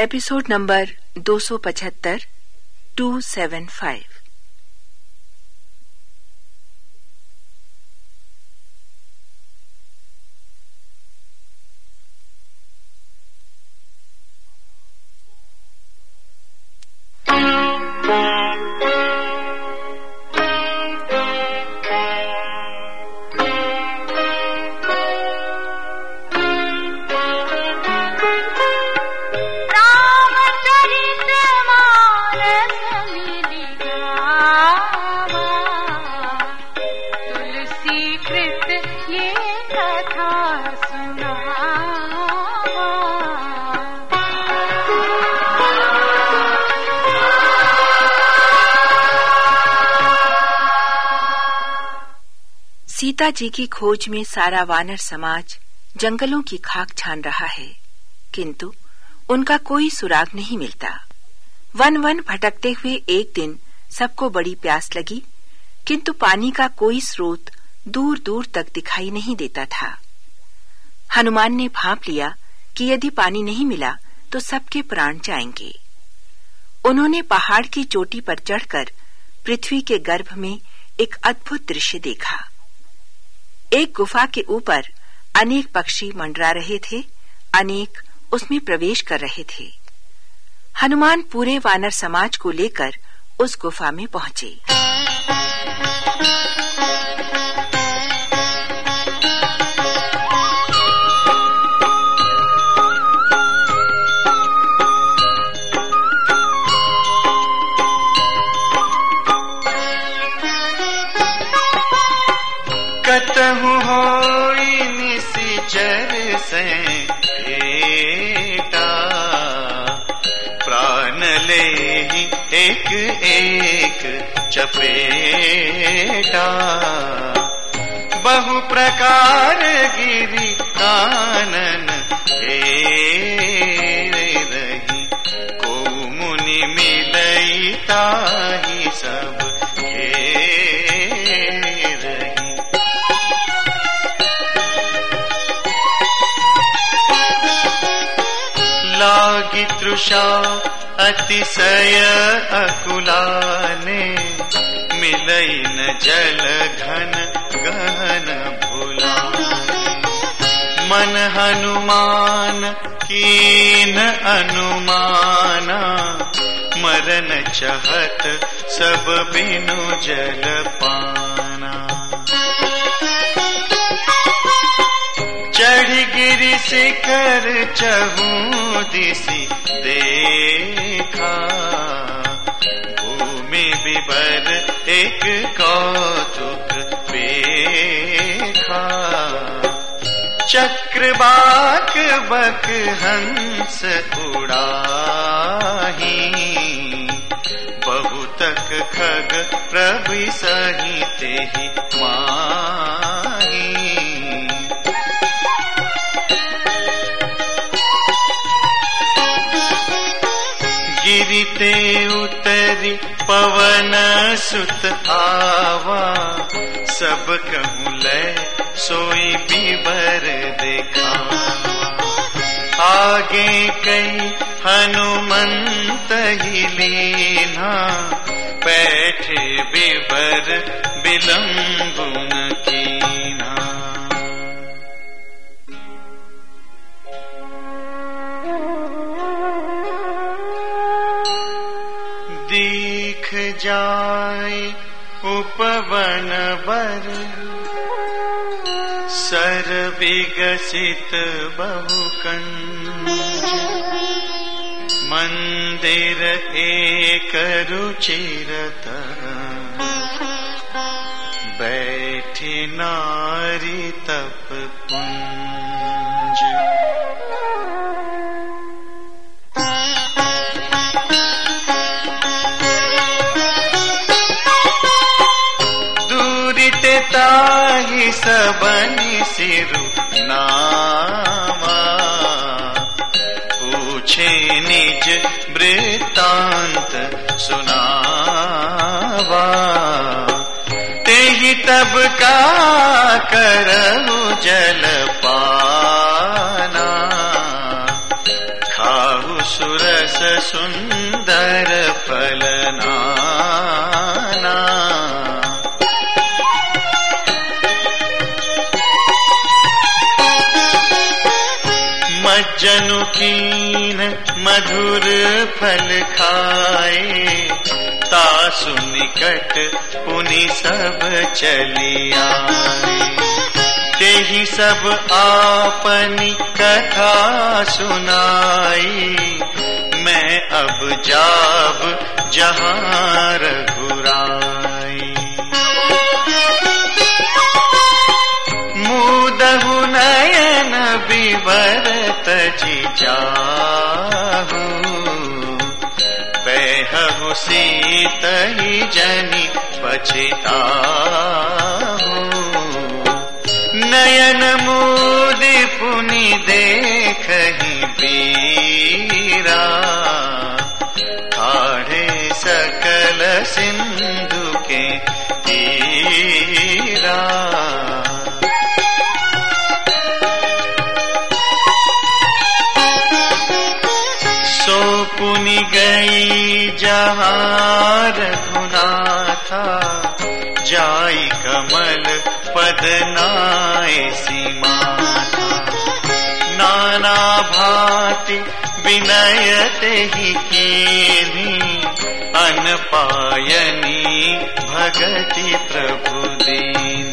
Episode number 275 275 कृत ये कथा सुना सीता जी की खोज में सारा वानर समाज जंगलों की खाक छान रहा है, किंतु उनका कोई सुराग नहीं मिलता। वन वन भटकते हुए एक दिन सबको बड़ी प्यास लगी, किंतु पानी का कोई स्रोत दूर दूर तक दिखाई नहीं देता था। हनुमान ने भाप लिया कि यदि पानी नहीं मिला तो सबके प्राण जाएँगे। उन्होंने पहाड़ की चोटी पर चढ़कर पृथ्वी के गर्भ में एक अद्भुत दृश्य देखा। एक गुफा के ऊपर अनेक पक्षी मंडरा रहे थे, अनेक उसमें प्रवेश कर रहे थे। हनुमान पूरे वानर समाज को लेकर उस गुफा में पहुँचे। प्राण ले एक एक चपेटा। बहु प्रकार गिरी कानन हे रही, को मुनि मिलई ताही सब लागी तृषा अतिशय अकुलाने मिलई न जल घन गहन भूला मन हनुमान कीन अनुमाना, मरन चहत सब बिनु जल पाना। चढ़ गिरी शिखर चहू दिशी देखा। भूमि विवर एक कौतुक देखा। चक्रवाक बक हंस उड़ाही। बहुतक खग प्रभु सहित ही माही। गिरते उतरी पवन सुत आवा। सब कहूँ ले सोई बीबर देखा। आगे कई, हनुमंत ही लीना। बैठे बीबर विलम्बुन कीना दीख जाय उपवन बर। सर विगसित बहुकंज मंदिर एक रुचिरत। बैठी नारी तप कुंज ताहि सबनि सिरु नामा। पूछे निज वृत्तांत सुनावा। तेहि तब का करहु जल पाना। खाहु सुरस सुंदर मज्जनु कीन मधुर फल खाए तासु निकट पुनि सब चलिया ते सब आपनी कथा सुनाई, मैं अब जाब जहाँ रघुराई जी जाहू। पैहु सीत ही जनी पछिता नयन मोदि पुनि देख बीरा काढ़े सकल सिंधु के तीरा पुनि गई गुना था जाई कमल पदनाए सीमा नाना भांति विनयते ही कीनी। अन पायनी भगति प्रभु दीनी।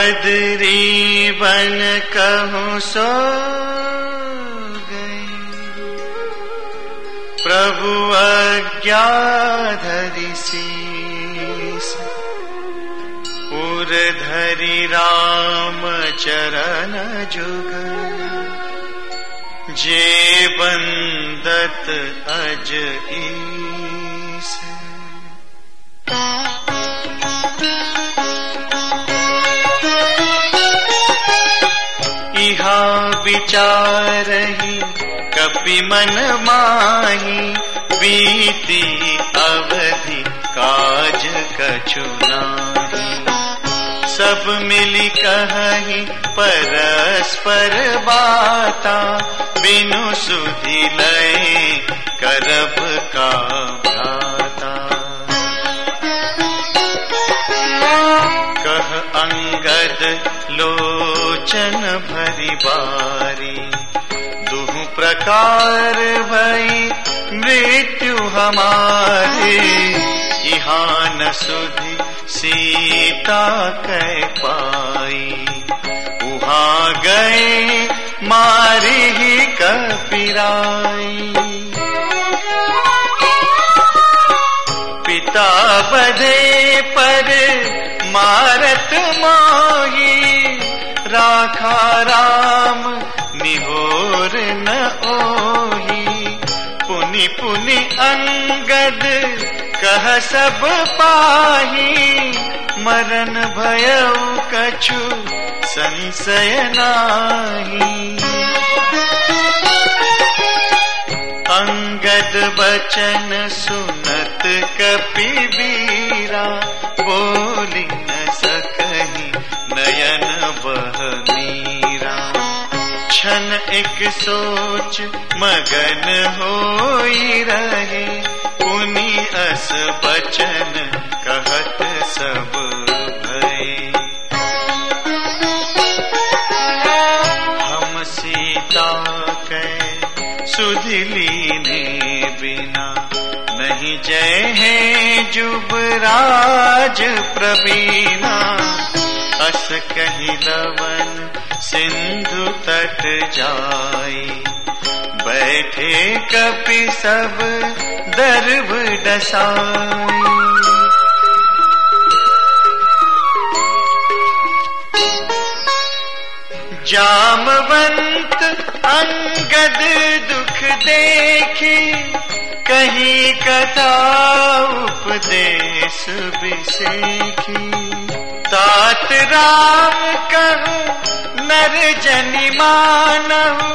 बदरी बन कहूँ सो गई। प्रभु अज्ञा धरि शीस राम चरण जुग। जे बंदत अज ईस। विचारही कपि मन माही, बीती अवधि काज कछु नाही। सब मिली कही, परस्पर बाता, बिनु सुधि लय, करब का भ्राता। कह अंगद लोचन भरी बारी दुह प्रकार भई मृत्यु हमारी। यहाँ न सुधि सीता कह पाई। वहाँ गए मारी ही कपिराई। पिता बधे पर मारत मोही। राखा राम, निहोर न ओही। पुनि पुनि अंगद, कह सब पाही। मरण भय कछु संशय नाही। अंगद बचन सुनत कपि बीरा बोली न सकही क्षण एक सोच, मगन होई रहे। पुनि अस बचन कहत सब भय हम सीता के सुधली ने बिना नहीं जय है जुबराज प्रवीणा। अस कही लवन सिंधु तट जाई बैठे कपि सब दर्भ डसाई जामवंत अंगद दुख देखी, कहीं कथा उपदेश विसेखी तात राम कहूँ नर जनि मानहु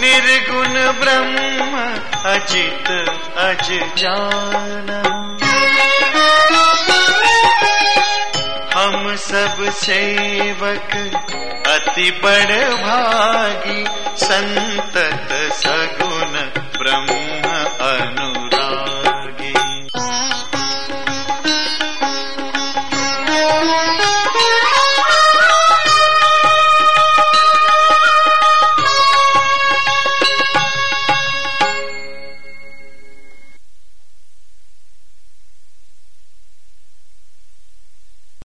निर्गुण ब्रह्म अजित अज जान हम सब सेवक, अति बड़ भागी संतत सगु